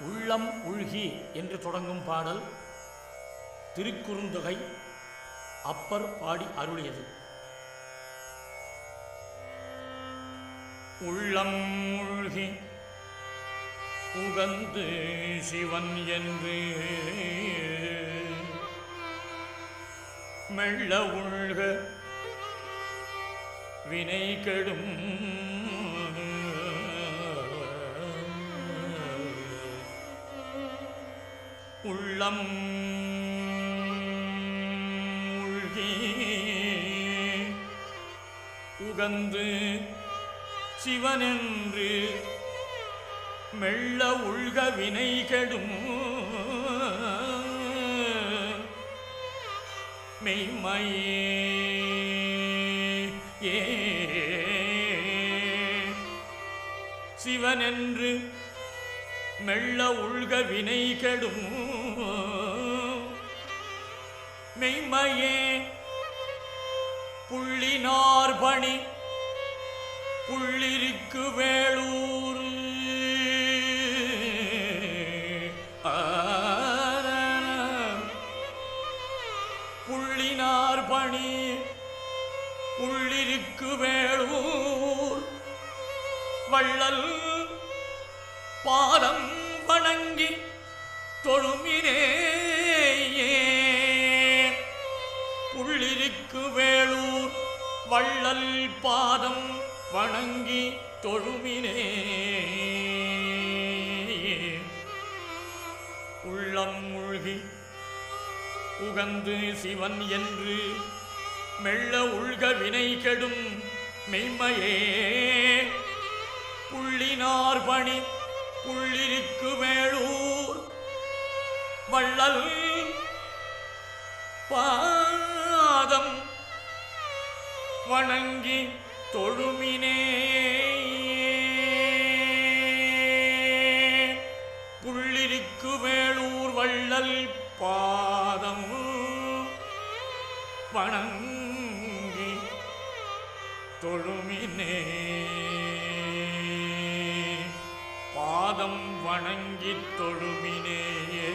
உள்ளம் உழ்கி என்று தொடங்கும் பாடல் திருக்குறுந்தொகை அப்பர் பாடி அருளியது. உள்ளம் உழ்கி உகந்து சிவன் என்று மெல்ல உள்க வினை கெடும் உள்ளம் உகந்து சிவனென்று மெல்ல உள்க வினை கெடும். மெய்மையே ஏ சிவனென்று மெல்ல உள்க வினை கெடும். மெய்மையே புள்ளினார் பணி புள்ளிருக்கு வேளூர் புள்ளினார் பணி புள்ளிருக்கு வேளூர் வள்ளல் பாதம் வணங்கி தொழுமினே புள்ளிருக்கு வேளூர் வள்ளல் பாதம் வணங்கி தொழுமினே உள்ளம் மூழ்கி உகந்து சிவன் என்று மெல்ல உள்க வினை கெடும் மெய்மையே. புள்ளினார் பணி உள்ளிருக்கு வேளூர் வள்ளல் பாதம் வணங்கி தொழுமினே. புள்ளிருக்கு வேளூர் வள்ளல் பாதம் வணங்கி தொழுமினே. பாதம் வணங்கித் தொழுமினேயே.